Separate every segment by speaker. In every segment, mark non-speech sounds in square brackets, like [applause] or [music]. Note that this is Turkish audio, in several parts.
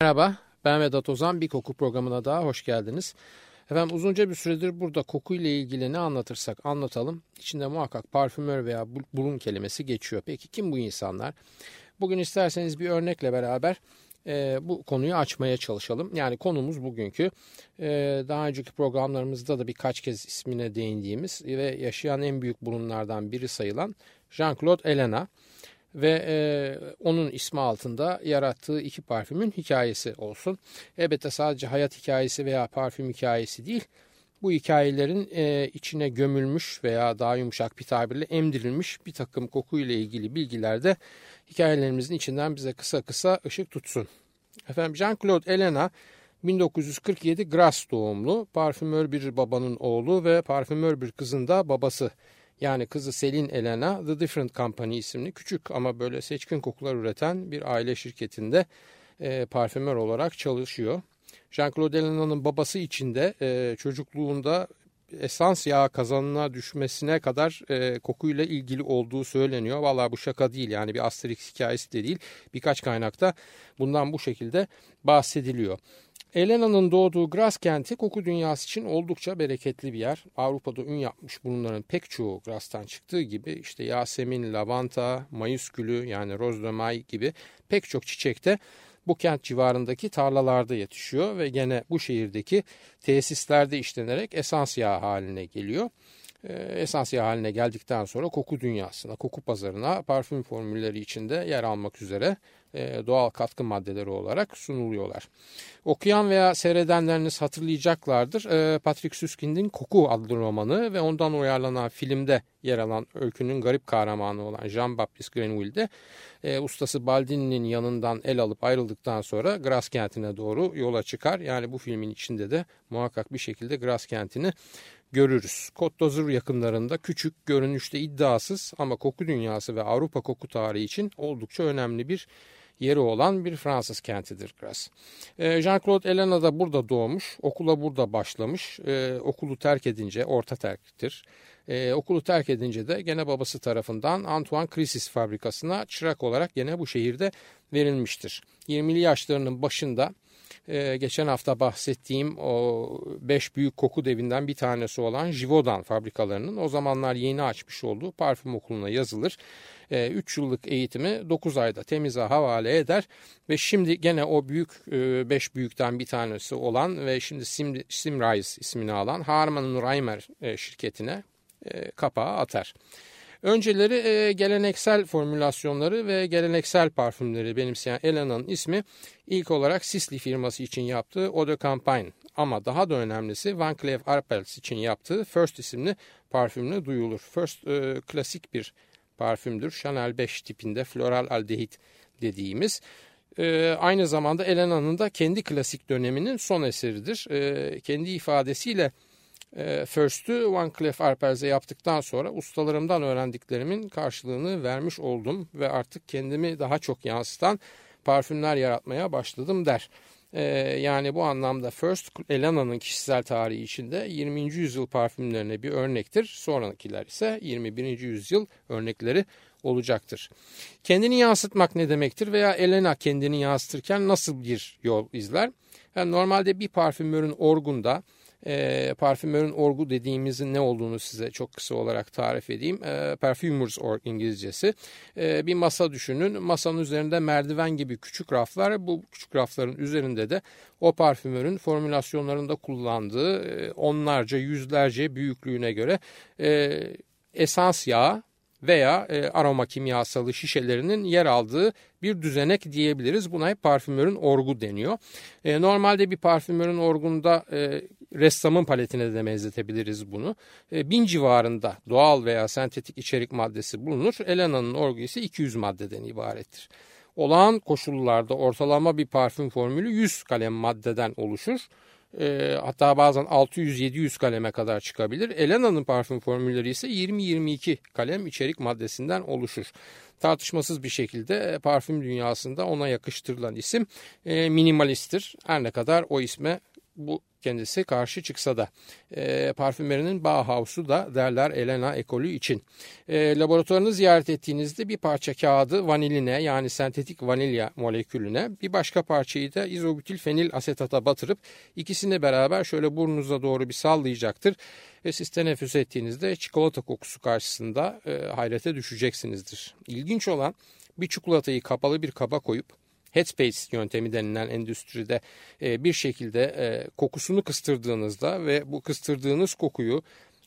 Speaker 1: Merhaba, ben Vedat Ozan. Bir koku programına daha hoş geldiniz. Efendim uzunca bir süredir burada kokuyla ilgili ne anlatırsak anlatalım. İçinde muhakkak parfümör veya burun kelimesi geçiyor. Peki kim bu insanlar? Bugün isterseniz bir örnekle beraber e, bu konuyu açmaya çalışalım. Yani konumuz bugünkü e, daha önceki programlarımızda da birkaç kez ismine değindiğimiz ve yaşayan en büyük burunlardan biri sayılan Jean-Claude Elena ve e, onun ismi altında yarattığı iki parfümün hikayesi olsun. Elbette sadece hayat hikayesi veya parfüm hikayesi değil, bu hikayelerin e, içine gömülmüş veya daha yumuşak bir tabirle emdirilmiş bir takım kokuyla ilgili bilgiler de hikayelerimizin içinden bize kısa kısa ışık tutsun. Efendim Jean-Claude Elena 1947 Grasse doğumlu, parfümör bir babanın oğlu ve parfümör bir kızın da babası. Yani kızı Selin Elena The Different Company isimli küçük ama böyle seçkin kokular üreten bir aile şirketinde e, parfümör olarak çalışıyor. Jean-Claude Elena'nın babası için de e, çocukluğunda esans yağı kazanına düşmesine kadar e, kokuyla ilgili olduğu söyleniyor. Valla bu şaka değil yani bir Asterix hikayesi de değil. Birkaç kaynakta bundan bu şekilde bahsediliyor. Elena'nın doğduğu Gras kenti koku dünyası için oldukça bereketli bir yer. Avrupa'da ün yapmış bunların pek çoğu Gras'tan çıktığı gibi işte Yasemin, lavanta, mayıs gülü yani roz de may gibi pek çok çiçek de bu kent civarındaki tarlalarda yetişiyor ve gene bu şehirdeki tesislerde işlenerek esans yağı haline geliyor. Ee, esans yağı haline geldikten sonra koku dünyasına, koku pazarına parfüm formülleri içinde yer almak üzere e, doğal katkı maddeleri olarak sunuluyorlar. Okuyan veya seyredenleriniz hatırlayacaklardır. E, Patrick Süskind'in Koku adlı romanı ve ondan uyarlanan filmde yer alan öykünün garip kahramanı olan Jean-Baptiste Grenville'de e, ustası Baldini'nin yanından el alıp ayrıldıktan sonra Gras kentine doğru yola çıkar. Yani bu filmin içinde de muhakkak bir şekilde Gras kentini görürüz. Côte d'Azur yakınlarında küçük, görünüşte iddiasız ama koku dünyası ve Avrupa koku tarihi için oldukça önemli bir yeri olan bir Fransız kentidir Grasse. Jean-Claude Elena da burada doğmuş, okula burada başlamış, ee, okulu terk edince, orta terktir. Ee, okulu terk edince de gene babası tarafından Antoine Crisis fabrikasına çırak olarak gene bu şehirde verilmiştir. 20'li yaşlarının başında ee, geçen hafta bahsettiğim o beş büyük koku devinden bir tanesi olan Jivodan fabrikalarının o zamanlar yeni açmış olduğu parfüm okuluna yazılır. 3 e, yıllık eğitimi 9 ayda temize havale eder ve şimdi gene o büyük 5 e, büyükten bir tanesi olan ve şimdi Sim, Simrise ismini alan Harman Reimer e, şirketine e, kapağı atar. Önceleri e, geleneksel formülasyonları ve geleneksel parfümleri benimseyen Elena'nın ismi ilk olarak Sisley firması için yaptığı Eau de Campagne ama daha da önemlisi Van Cleef Arpels için yaptığı First isimli parfümle duyulur. First e, klasik bir parfümdür. Chanel 5 tipinde floral aldehit dediğimiz. E, aynı zamanda Elena'nın da kendi klasik döneminin son eseridir. E, kendi ifadesiyle e, First'ü Van Cleef Arpels'e yaptıktan sonra ustalarımdan öğrendiklerimin karşılığını vermiş oldum ve artık kendimi daha çok yansıtan parfümler yaratmaya başladım der. Ee, yani bu anlamda First Elena'nın kişisel tarihi içinde 20. yüzyıl parfümlerine bir örnektir. Sonrakiler ise 21. yüzyıl örnekleri olacaktır. Kendini yansıtmak ne demektir veya Elena kendini yansıtırken nasıl bir yol izler? Yani normalde bir parfümörün orgunda e, parfümörün orgu dediğimizin ne olduğunu size çok kısa olarak tarif edeyim. E, perfumers org İngilizcesi. E, bir masa düşünün. Masanın üzerinde merdiven gibi küçük raflar. Bu küçük rafların üzerinde de o parfümörün formülasyonlarında kullandığı e, onlarca yüzlerce büyüklüğüne göre e, esans yağı veya e, aroma kimyasalı şişelerinin yer aldığı bir düzenek diyebiliriz. Buna hep parfümörün orgu deniyor. E, normalde bir parfümörün orgunda e, ressamın paletine de benzetebiliriz bunu. E, bin civarında doğal veya sentetik içerik maddesi bulunur. Elena'nın orgu ise 200 maddeden ibarettir. Olağan koşullarda ortalama bir parfüm formülü 100 kalem maddeden oluşur. E, hatta bazen 600-700 kaleme kadar çıkabilir. Elena'nın parfüm formülleri ise 20-22 kalem içerik maddesinden oluşur. Tartışmasız bir şekilde e, parfüm dünyasında ona yakıştırılan isim e, minimalisttir. Her ne kadar o isme bu kendisi karşı çıksa da e, parfümerinin Bauhaus'u da derler Elena ekolü için. E, laboratuvarını ziyaret ettiğinizde bir parça kağıdı vaniline yani sentetik vanilya molekülüne bir başka parçayı da izobutil fenil asetata batırıp ikisini beraber şöyle burnunuza doğru bir sallayacaktır. Ve siz teneffüs ettiğinizde çikolata kokusu karşısında e, hayrete düşeceksinizdir. İlginç olan bir çikolatayı kapalı bir kaba koyup headspace yöntemi denilen endüstride e, bir şekilde e, kokusunu kıstırdığınızda ve bu kıstırdığınız kokuyu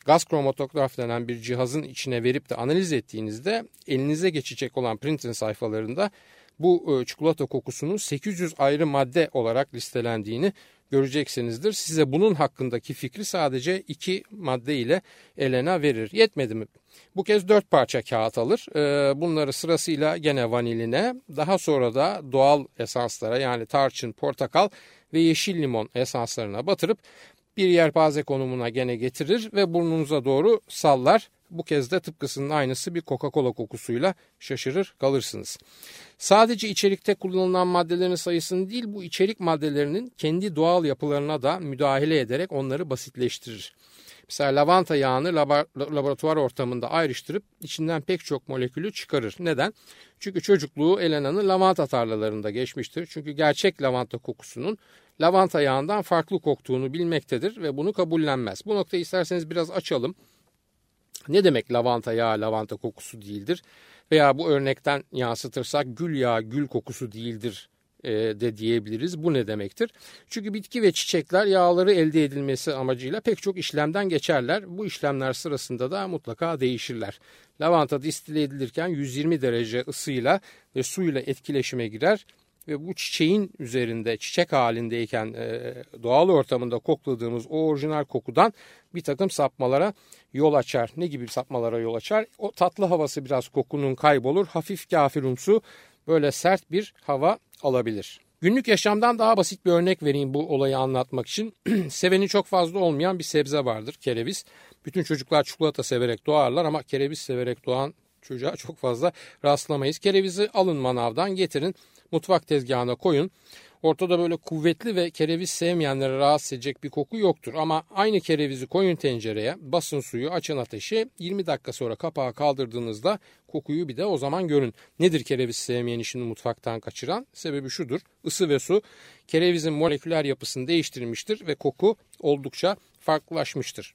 Speaker 1: gaz kromatograf denen bir cihazın içine verip de analiz ettiğinizde elinize geçecek olan printin sayfalarında bu e, çikolata kokusunun 800 ayrı madde olarak listelendiğini göreceksinizdir. Size bunun hakkındaki fikri sadece iki madde ile Elena verir. Yetmedi mi? Bu kez dört parça kağıt alır. Ee, bunları sırasıyla gene vaniline daha sonra da doğal esanslara yani tarçın, portakal ve yeşil limon esanslarına batırıp bir yelpaze konumuna gene getirir ve burnunuza doğru sallar. Bu kez de tıpkısının aynısı bir Coca-Cola kokusuyla şaşırır kalırsınız. Sadece içerikte kullanılan maddelerin sayısını değil bu içerik maddelerinin kendi doğal yapılarına da müdahale ederek onları basitleştirir. Mesela lavanta yağını laboratuvar ortamında ayrıştırıp içinden pek çok molekülü çıkarır. Neden? Çünkü çocukluğu Elena'nın lavanta tarlalarında geçmiştir. Çünkü gerçek lavanta kokusunun lavanta yağından farklı koktuğunu bilmektedir ve bunu kabullenmez. Bu noktayı isterseniz biraz açalım. Ne demek lavanta yağı lavanta kokusu değildir? Veya bu örnekten yansıtırsak gül yağı gül kokusu değildir e, de diyebiliriz. Bu ne demektir? Çünkü bitki ve çiçekler yağları elde edilmesi amacıyla pek çok işlemden geçerler. Bu işlemler sırasında da mutlaka değişirler. Lavanta distile edilirken 120 derece ısıyla ve suyla etkileşime girer ve bu çiçeğin üzerinde çiçek halindeyken e, doğal ortamında kokladığımız o orijinal kokudan bir takım sapmalara yol açar. Ne gibi sapmalara yol açar? O tatlı havası biraz kokunun kaybolur. Hafif kafirumsu böyle sert bir hava alabilir. Günlük yaşamdan daha basit bir örnek vereyim bu olayı anlatmak için. [clears throat] Seveni çok fazla olmayan bir sebze vardır kereviz. Bütün çocuklar çikolata severek doğarlar ama kereviz severek doğan çocuğa çok fazla rastlamayız. Kerevizi alın manavdan getirin mutfak tezgahına koyun. Ortada böyle kuvvetli ve kereviz sevmeyenlere rahatsız edecek bir koku yoktur. Ama aynı kerevizi koyun tencereye, basın suyu, açın ateşi. 20 dakika sonra kapağı kaldırdığınızda kokuyu bir de o zaman görün. Nedir kereviz sevmeyen işini mutfaktan kaçıran? Sebebi şudur. Isı ve su kerevizin moleküler yapısını değiştirmiştir ve koku oldukça farklılaşmıştır.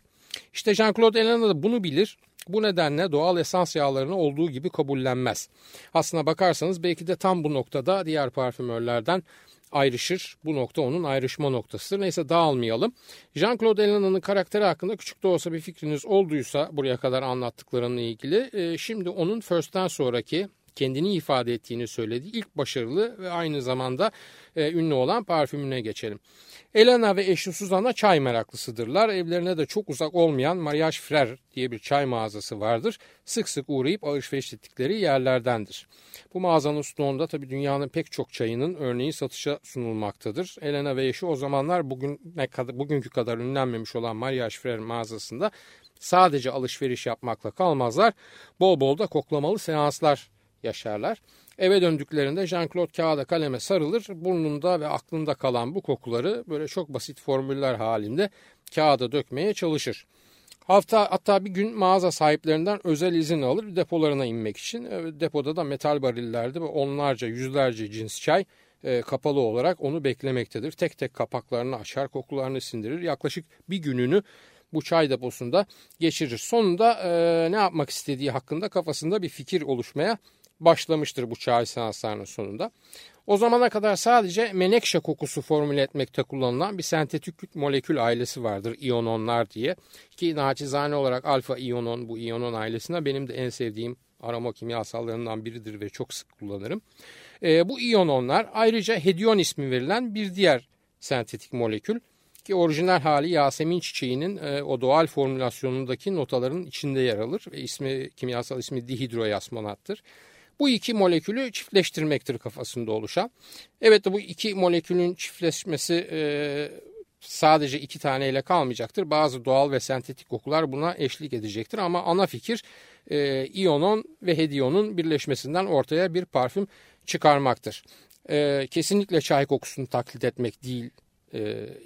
Speaker 1: İşte Jean-Claude Elena da bunu bilir bu nedenle doğal esans yağlarını olduğu gibi kabullenmez. Aslına bakarsanız belki de tam bu noktada diğer parfümörlerden ayrışır. Bu nokta onun ayrışma noktasıdır. Neyse dağılmayalım. Jean-Claude Ellena'nın karakteri hakkında küçük de olsa bir fikriniz olduysa buraya kadar anlattıklarımla ilgili e, şimdi onun First'ten sonraki kendini ifade ettiğini söylediği ilk başarılı ve aynı zamanda e, ünlü olan parfümüne geçelim. Elena ve eşi Suzan'a çay meraklısıdırlar. Evlerine de çok uzak olmayan Mariage Frère diye bir çay mağazası vardır. Sık sık uğrayıp alışveriş ettikleri yerlerdendir. Bu mağazanın stoğunda tabii dünyanın pek çok çayının örneği satışa sunulmaktadır. Elena ve eşi o zamanlar bugün ne kadar, bugünkü kadar ünlenmemiş olan Mariage Frère mağazasında sadece alışveriş yapmakla kalmazlar. Bol bol da koklamalı seanslar yaşarlar. Eve döndüklerinde Jean-Claude kağıda kaleme sarılır. Burnunda ve aklında kalan bu kokuları böyle çok basit formüller halinde kağıda dökmeye çalışır. Hafta hatta bir gün mağaza sahiplerinden özel izin alır depolarına inmek için. E, depoda da metal barillerde ve onlarca yüzlerce cins çay e, kapalı olarak onu beklemektedir. Tek tek kapaklarını açar kokularını sindirir. Yaklaşık bir gününü bu çay deposunda geçirir. Sonunda e, ne yapmak istediği hakkında kafasında bir fikir oluşmaya başlamıştır bu çay seanslarının sonunda. O zamana kadar sadece menekşe kokusu formüle etmekte kullanılan bir sentetik molekül ailesi vardır iyononlar diye. Ki naçizane olarak alfa iyonon bu iyonon ailesine benim de en sevdiğim aroma kimyasallarından biridir ve çok sık kullanırım. E, bu iyononlar ayrıca hedyon ismi verilen bir diğer sentetik molekül ki orijinal hali Yasemin çiçeğinin e, o doğal formülasyonundaki notaların içinde yer alır ve ismi kimyasal ismi dihidroyasmonattır. Bu iki molekülü çiftleştirmektir kafasında oluşan. Evet bu iki molekülün çiftleşmesi e, sadece iki taneyle kalmayacaktır. Bazı doğal ve sentetik kokular buna eşlik edecektir ama ana fikir e, iyonon ve hediyonun birleşmesinden ortaya bir parfüm çıkarmaktır. E, kesinlikle çay kokusunu taklit etmek değil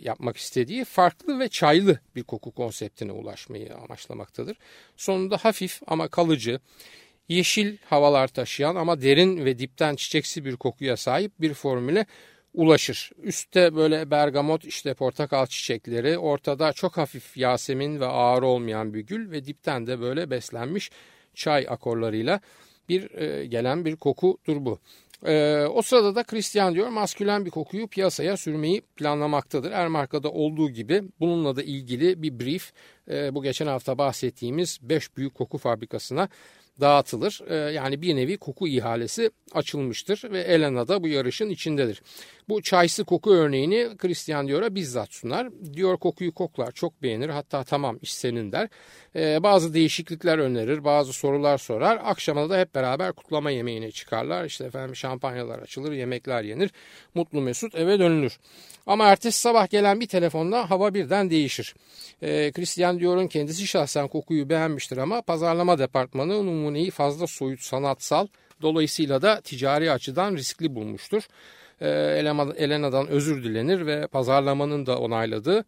Speaker 1: yapmak istediği farklı ve çaylı bir koku konseptine ulaşmayı amaçlamaktadır. Sonunda hafif ama kalıcı, yeşil havalar taşıyan ama derin ve dipten çiçeksi bir kokuya sahip bir formüle ulaşır. Üstte böyle bergamot işte portakal çiçekleri, ortada çok hafif yasemin ve ağır olmayan bir gül ve dipten de böyle beslenmiş çay akorlarıyla bir e, gelen bir kokudur bu. E, o sırada da Christian diyor maskülen bir kokuyu piyasaya sürmeyi planlamaktadır. Ermarka'da olduğu gibi bununla da ilgili bir brief e, bu geçen hafta bahsettiğimiz 5 büyük koku fabrikasına dağıtılır. Ee, yani bir nevi koku ihalesi açılmıştır ve Elena da bu yarışın içindedir. Bu çaysı koku örneğini Christian Dior'a bizzat sunar. Dior kokuyu koklar, çok beğenir hatta tamam iş senin der. Ee, bazı değişiklikler önerir, bazı sorular sorar. Akşama da hep beraber kutlama yemeğine çıkarlar. İşte efendim şampanyalar açılır, yemekler yenir. Mutlu mesut eve dönülür. Ama ertesi sabah gelen bir telefonla hava birden değişir. Ee, Christian Dior'un kendisi şahsen kokuyu beğenmiştir ama pazarlama departmanı numuneyi fazla soyut sanatsal dolayısıyla da ticari açıdan riskli bulmuştur. Ee, Elena'dan özür dilenir ve pazarlamanın da onayladığı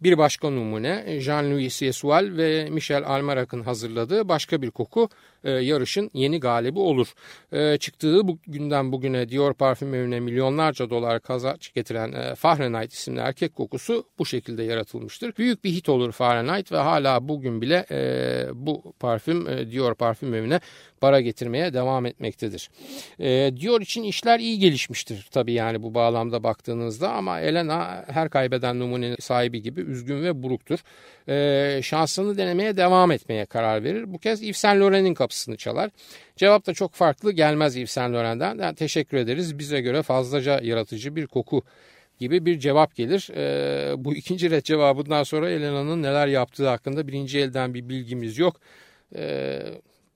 Speaker 1: bir başka numune Jean-Louis Siesual ve Michel Almarac'ın hazırladığı başka bir koku e, yarışın yeni galibi olur. E, çıktığı bu günden bugüne Dior parfümörüne milyonlarca dolar kazanç getiren e, Fahrenheit isimli erkek kokusu bu şekilde yaratılmıştır. Büyük bir hit olur Fahrenheit ve hala bugün bile e, bu parfüm e, Dior parfümörüne para getirmeye devam etmektedir. E, Dior için işler iyi gelişmiştir tabii yani bu bağlamda baktığınızda ama Elena her kaybeden numunenin sahibi gibi üzgün ve buruktur. E, şansını denemeye devam etmeye karar verir. Bu kez Yves Saint Laurent'in kapısını çalar. Cevap da çok farklı gelmez Yves Saint Laurent'den. Yani teşekkür ederiz bize göre fazlaca yaratıcı bir koku gibi bir cevap gelir. E, bu [laughs] ikinci red cevabından sonra Elena'nın neler yaptığı hakkında birinci elden bir bilgimiz yok. E,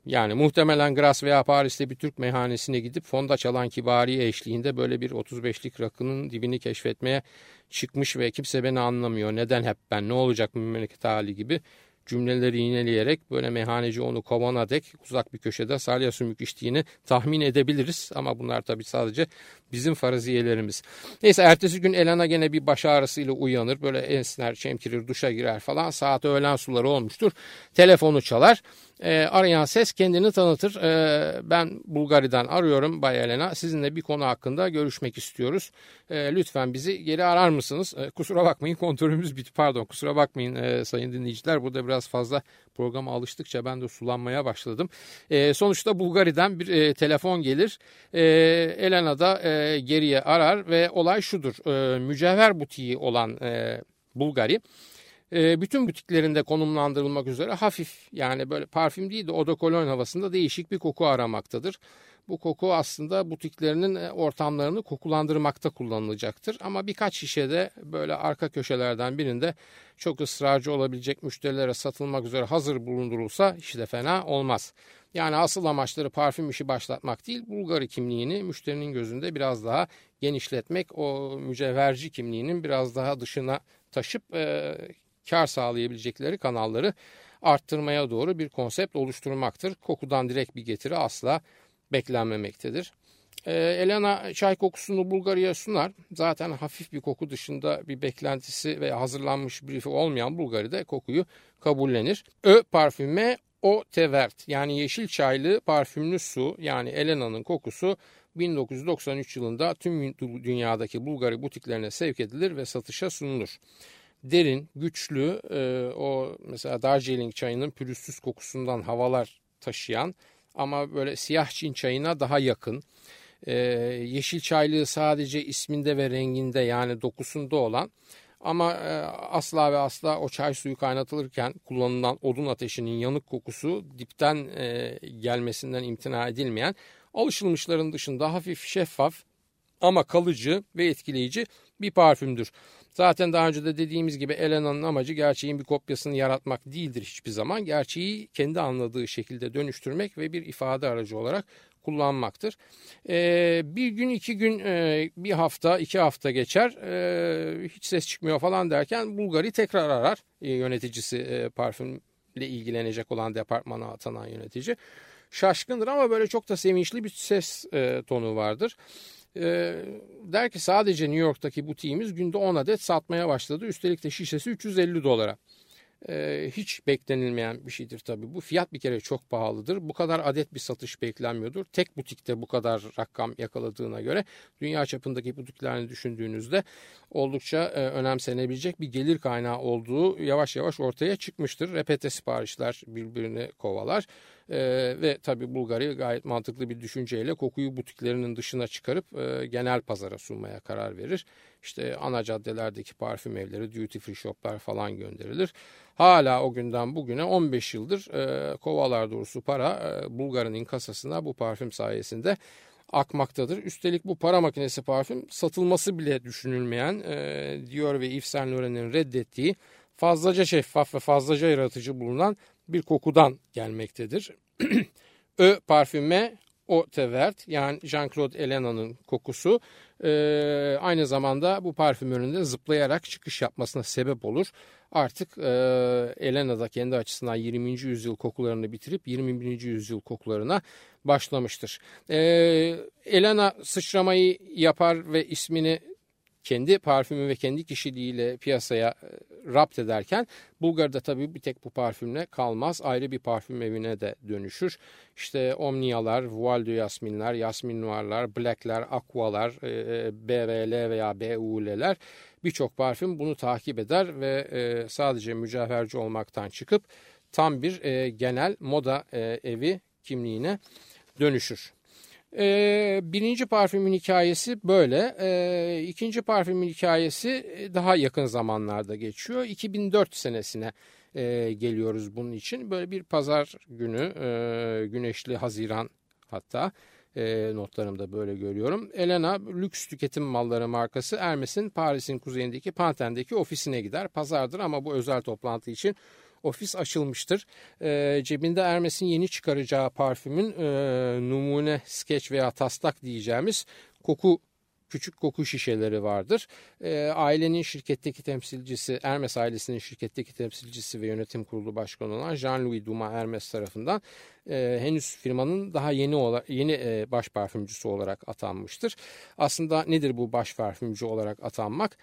Speaker 1: yani muhtemelen Gras veya Paris'te bir Türk meyhanesine gidip fonda çalan kibari eşliğinde böyle bir 35'lik rakının dibini keşfetmeye çıkmış ve kimse beni anlamıyor. Neden hep ben ne olacak memleket hali gibi cümleleri yineleyerek böyle meyhaneci onu kovana dek uzak bir köşede salya sümük içtiğini tahmin edebiliriz. Ama bunlar tabii sadece bizim faraziyelerimiz. Neyse ertesi gün Elena gene bir baş ağrısıyla uyanır. Böyle esner, çemkirir, duşa girer falan. Saat öğlen suları olmuştur. Telefonu çalar. E, arayan ses kendini tanıtır. E, ben Bulgari'den arıyorum Bay Elena. Sizinle bir konu hakkında görüşmek istiyoruz. E, lütfen bizi geri arar mısınız? E, kusura bakmayın kontrolümüz bitti. Pardon kusura bakmayın e, sayın dinleyiciler. Burada biraz fazla programa alıştıkça ben de sulanmaya başladım. E, sonuçta Bulgari'den bir e, telefon gelir. E, Elena da e, geriye arar ve olay şudur. E, mücevher butiği olan e, Bulgari e, bütün butiklerinde konumlandırılmak üzere hafif yani böyle parfüm değil de odokolon havasında değişik bir koku aramaktadır. Bu koku aslında butiklerinin e, ortamlarını kokulandırmakta kullanılacaktır. Ama birkaç şişede böyle arka köşelerden birinde çok ısrarcı olabilecek müşterilere satılmak üzere hazır bulundurulsa hiç de fena olmaz. Yani asıl amaçları parfüm işi başlatmak değil, Bulgari kimliğini müşterinin gözünde biraz daha genişletmek, o mücevherci kimliğinin biraz daha dışına taşıp e, kar sağlayabilecekleri kanalları arttırmaya doğru bir konsept oluşturmaktır. Kokudan direkt bir getiri asla beklenmemektedir. Ee, Elena çay kokusunu Bulgarya'ya sunar. Zaten hafif bir koku dışında bir beklentisi ve hazırlanmış briefi olmayan Bulgari'de kokuyu kabullenir. Ö parfüme o tevert yani yeşil çaylı parfümlü su yani Elena'nın kokusu 1993 yılında tüm dünyadaki Bulgari butiklerine sevk edilir ve satışa sunulur derin, güçlü e, o mesela Darjeeling çayının pürüzsüz kokusundan havalar taşıyan ama böyle siyah Çin çayına daha yakın. E, yeşil çaylığı sadece isminde ve renginde yani dokusunda olan ama e, asla ve asla o çay suyu kaynatılırken kullanılan odun ateşinin yanık kokusu dipten e, gelmesinden imtina edilmeyen alışılmışların dışında hafif şeffaf ama kalıcı ve etkileyici bir parfümdür. Zaten daha önce de dediğimiz gibi Elena'nın amacı gerçeğin bir kopyasını yaratmak değildir hiçbir zaman. Gerçeği kendi anladığı şekilde dönüştürmek ve bir ifade aracı olarak kullanmaktır. Ee, bir gün, iki gün, e, bir hafta, iki hafta geçer. E, hiç ses çıkmıyor falan derken Bulgari tekrar arar e, yöneticisi e, parfümle ilgilenecek olan departmana atanan yönetici. Şaşkındır ama böyle çok da sevinçli bir ses tonu vardır. E, der ki sadece New York'taki butiğimiz günde 10 adet satmaya başladı. Üstelik de şişesi 350 dolara e, hiç beklenilmeyen bir şeydir tabii. Bu fiyat bir kere çok pahalıdır. Bu kadar adet bir satış beklenmiyordur. Tek butikte bu kadar rakam yakaladığına göre dünya çapındaki butiklerini düşündüğünüzde oldukça e, önemsenebilecek bir gelir kaynağı olduğu yavaş yavaş ortaya çıkmıştır. Repete siparişler birbirini kovalar. E, ve tabii Bulgari gayet mantıklı bir düşünceyle kokuyu butiklerinin dışına çıkarıp e, genel pazara sunmaya karar verir. İşte ana caddelerdeki parfüm evleri, duty free shoplar falan gönderilir. Hala o günden bugüne 15 yıldır e, kovalar doğrusu para e, Bulgar'ın kasasına bu parfüm sayesinde akmaktadır. Üstelik bu para makinesi parfüm satılması bile düşünülmeyen e, Dior ve Yves Saint Laurent'in reddettiği fazlaca şeffaf ve fazlaca yaratıcı bulunan bir kokudan gelmektedir. [clears throat] Ö parfüme o tevert yani Jean-Claude Elena'nın kokusu e, aynı zamanda bu parfümörün de zıplayarak çıkış yapmasına sebep olur. Artık e, Elena da kendi açısından 20. yüzyıl kokularını bitirip 21. yüzyıl kokularına başlamıştır. E, Elena sıçramayı yapar ve ismini kendi parfümü ve kendi kişiliğiyle piyasaya e, rapt ederken Bulgar'da tabii bir tek bu parfümle kalmaz. Ayrı bir parfüm evine de dönüşür. İşte Omnia'lar, Voile de Yasminler, Yasmin Noir'lar, Black'ler, Aqua'lar, e, e, BVL veya BUL'ler birçok parfüm bunu takip eder ve sadece mücevherci olmaktan çıkıp tam bir genel moda evi kimliğine dönüşür. E, birinci parfümün hikayesi böyle. E, ikinci parfümün hikayesi e, daha yakın zamanlarda geçiyor. 2004 senesine e, geliyoruz bunun için. Böyle bir pazar günü, e, güneşli Haziran hatta e, notlarımda böyle görüyorum. Elena lüks tüketim malları markası Hermes'in Paris'in kuzeyindeki Panten'deki ofisine gider. Pazardır ama bu özel toplantı için ofis açılmıştır. E, cebinde Hermes'in yeni çıkaracağı parfümün e, numune, skeç veya taslak diyeceğimiz koku küçük koku şişeleri vardır. E, ailenin şirketteki temsilcisi, Hermes ailesinin şirketteki temsilcisi ve yönetim kurulu başkanı olan Jean-Louis Dumas Hermes tarafından e, henüz firmanın daha yeni olarak, yeni e, baş parfümcüsü olarak atanmıştır. Aslında nedir bu baş parfümcü olarak atanmak?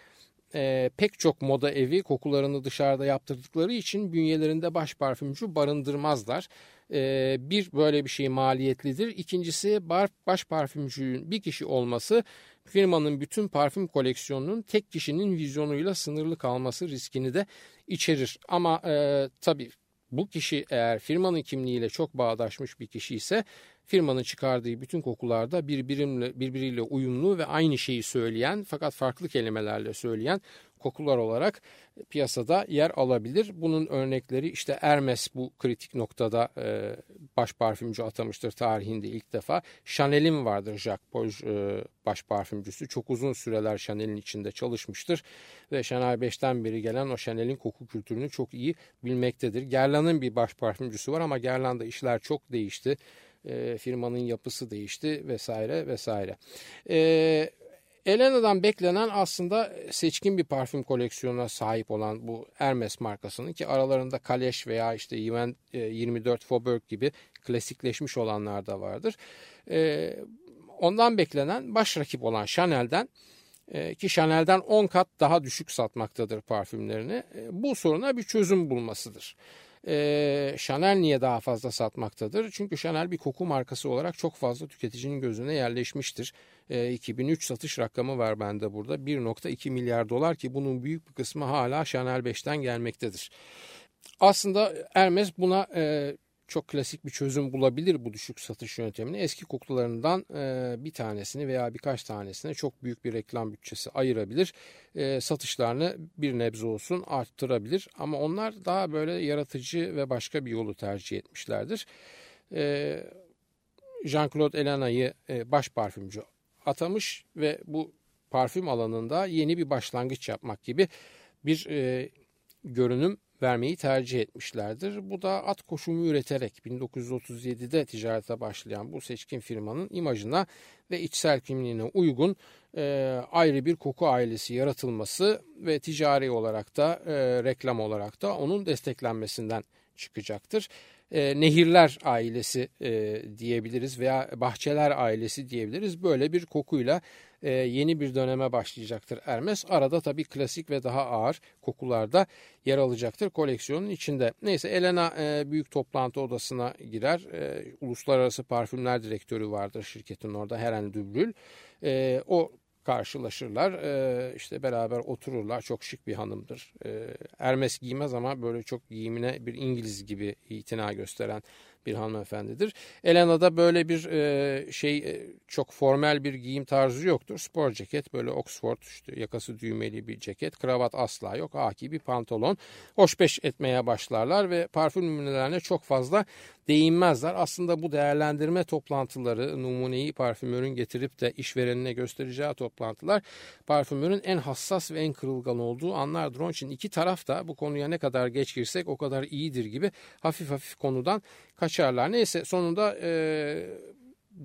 Speaker 1: E, pek çok moda evi kokularını dışarıda yaptırdıkları için bünyelerinde baş parfümcü barındırmazlar. E, bir böyle bir şey maliyetlidir. İkincisi bar, baş parfümcünün bir kişi olması firmanın bütün parfüm koleksiyonunun tek kişinin vizyonuyla sınırlı kalması riskini de içerir. Ama e, tabii bu kişi eğer firmanın kimliğiyle çok bağdaşmış bir kişi ise firmanın çıkardığı bütün kokularda birbiriyle, birbiriyle uyumlu ve aynı şeyi söyleyen fakat farklı kelimelerle söyleyen kokular olarak piyasada yer alabilir. Bunun örnekleri işte Hermes bu kritik noktada e, baş parfümcü atamıştır tarihinde ilk defa. Chanel'in vardır Jacques Poj e, baş parfümcüsü. Çok uzun süreler Chanel'in içinde çalışmıştır ve Chanel 5'ten beri gelen o Chanel'in koku kültürünü çok iyi bilmektedir. Guerlain'in bir baş parfümcüsü var ama Guerlain'da işler çok değişti e, firmanın yapısı değişti vesaire vesaire. E, Elena'dan beklenen aslında seçkin bir parfüm koleksiyonuna sahip olan bu Hermes markasının ki aralarında Kaleş veya işte Even 24 Faubourg gibi klasikleşmiş olanlar da vardır. E, ondan beklenen baş rakip olan Chanel'den e, ki Chanel'den 10 kat daha düşük satmaktadır parfümlerini. E, bu soruna bir çözüm bulmasıdır. E, Chanel niye daha fazla satmaktadır? Çünkü Chanel bir koku markası olarak çok fazla tüketicinin gözüne yerleşmiştir. E, 2003 satış rakamı var bende burada 1.2 milyar dolar ki bunun büyük bir kısmı hala Chanel 5'ten gelmektedir. Aslında Hermes buna e, çok klasik bir çözüm bulabilir bu düşük satış yöntemini. Eski kokularından e, bir tanesini veya birkaç tanesine çok büyük bir reklam bütçesi ayırabilir. E, satışlarını bir nebze olsun arttırabilir. Ama onlar daha böyle yaratıcı ve başka bir yolu tercih etmişlerdir. E, Jean-Claude Elana'yı e, baş parfümcü atamış ve bu parfüm alanında yeni bir başlangıç yapmak gibi bir e, görünüm vermeyi tercih etmişlerdir. Bu da at koşumu üreterek 1937'de ticarete başlayan bu seçkin firmanın imajına ve içsel kimliğine uygun e, ayrı bir koku ailesi yaratılması ve ticari olarak da e, reklam olarak da onun desteklenmesinden çıkacaktır. e, nehirler ailesi e, diyebiliriz veya bahçeler ailesi diyebiliriz. Böyle bir kokuyla e, yeni bir döneme başlayacaktır Hermes. Arada tabii klasik ve daha ağır kokularda yer alacaktır koleksiyonun içinde. Neyse Elena e, büyük toplantı odasına girer. E, Uluslararası Parfümler Direktörü vardır şirketin orada Heren Dübrül. E, o karşılaşırlar. E, işte beraber otururlar. Çok şık bir hanımdır. E, Hermes giymez ama böyle çok giyimine bir İngiliz gibi itina gösteren bir hanımefendidir. Elena'da böyle bir e, şey e, çok formal bir giyim tarzı yoktur. Spor ceket böyle Oxford işte yakası düğmeli bir ceket. Kravat asla yok. Aki bir pantolon. Hoşbeş etmeye başlarlar ve parfüm numunelerine çok fazla değinmezler. Aslında bu değerlendirme toplantıları numuneyi parfümörün getirip de işverenine göstereceği toplantılar parfümörün en hassas ve en kırılgan olduğu anlardır. Onun için iki taraf da bu konuya ne kadar geç girsek o kadar iyidir gibi hafif hafif konudan kaçarlar. Neyse sonunda e,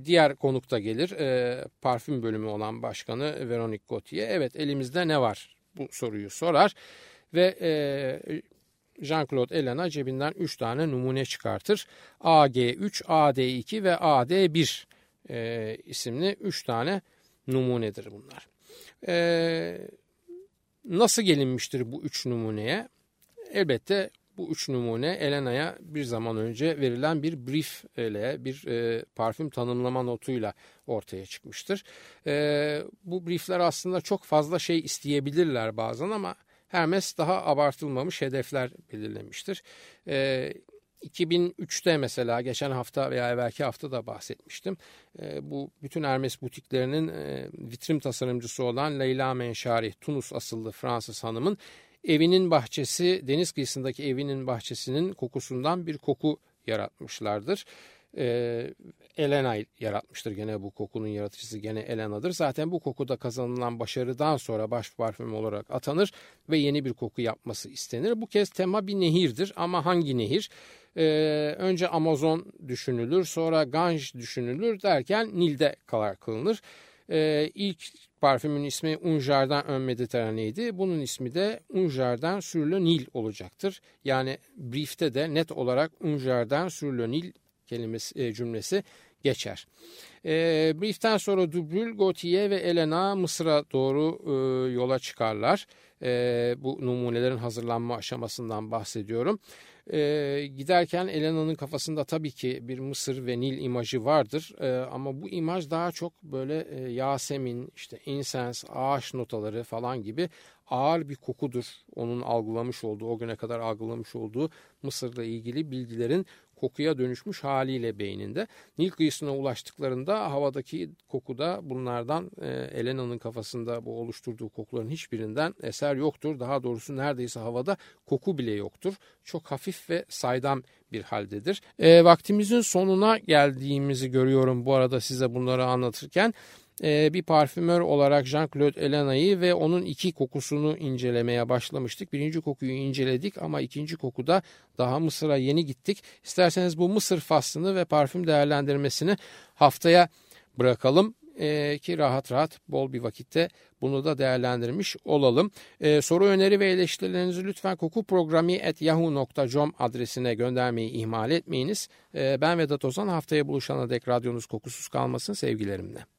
Speaker 1: diğer konukta gelir. E, parfüm bölümü olan başkanı Veronique Gauthier. Evet elimizde ne var? Bu soruyu sorar ve e, Jean-Claude Elena cebinden 3 tane numune çıkartır. AG3, AD2 ve AD1 e, isimli 3 tane numunedir bunlar. E, nasıl gelinmiştir bu 3 numuneye? Elbette bu üç numune Elena'ya bir zaman önce verilen bir brief ile bir e, parfüm tanımlama notuyla ortaya çıkmıştır. E, bu briefler aslında çok fazla şey isteyebilirler bazen ama Hermes daha abartılmamış hedefler belirlemiştir. E, 2003'te mesela geçen hafta veya evvelki hafta da bahsetmiştim. E, bu bütün Hermes butiklerinin e, vitrin tasarımcısı olan Leyla Menşari, Tunus asıllı Fransız hanımın evinin bahçesi, deniz kıyısındaki evinin bahçesinin kokusundan bir koku yaratmışlardır. Ee, Elena yaratmıştır gene bu kokunun yaratıcısı gene Elena'dır. Zaten bu kokuda kazanılan başarıdan sonra baş parfüm olarak atanır ve yeni bir koku yapması istenir. Bu kez tema bir nehirdir ama hangi nehir? Ee, önce Amazon düşünülür sonra Ganj düşünülür derken Nil'de karar kılınır. Ee, ilk parfümün ismi Un Jardin Ön Mediterrane'ydi. Bunun ismi de Un Jardin sur Nil olacaktır. Yani briefte de net olarak Un Jardin sur Nil kelimesi, e, cümlesi geçer. E, brieften sonra Dubrul, Gautier ve Elena Mısır'a doğru e, yola çıkarlar. E, bu numunelerin hazırlanma aşamasından bahsediyorum. E, giderken Elena'nın kafasında tabii ki bir Mısır ve Nil imajı vardır. E, ama bu imaj daha çok böyle e, Yasemin, işte insens, ağaç notaları falan gibi ağır bir kokudur. Onun algılamış olduğu, o güne kadar algılamış olduğu Mısır'la ilgili bilgilerin kokuya dönüşmüş haliyle beyninde. Nil kıyısına ulaştıklarında havadaki kokuda bunlardan e, Elena'nın kafasında bu oluşturduğu kokuların hiçbirinden eser yoktur. Daha doğrusu neredeyse havada koku bile yoktur. Çok hafif ve saydam bir haldedir. E, vaktimizin sonuna geldiğimizi görüyorum bu arada size bunları anlatırken. Ee, bir parfümör olarak Jean-Claude Elena'yı ve onun iki kokusunu incelemeye başlamıştık. Birinci kokuyu inceledik ama ikinci kokuda daha Mısır'a yeni gittik. İsterseniz bu Mısır faslını ve parfüm değerlendirmesini haftaya bırakalım e, ki rahat rahat bol bir vakitte bunu da değerlendirmiş olalım. E, soru öneri ve eleştirilerinizi lütfen kokuprogrami.yahoo.com adresine göndermeyi ihmal etmeyiniz. Ben Vedat Ozan haftaya buluşana dek radyonuz kokusuz kalmasın sevgilerimle.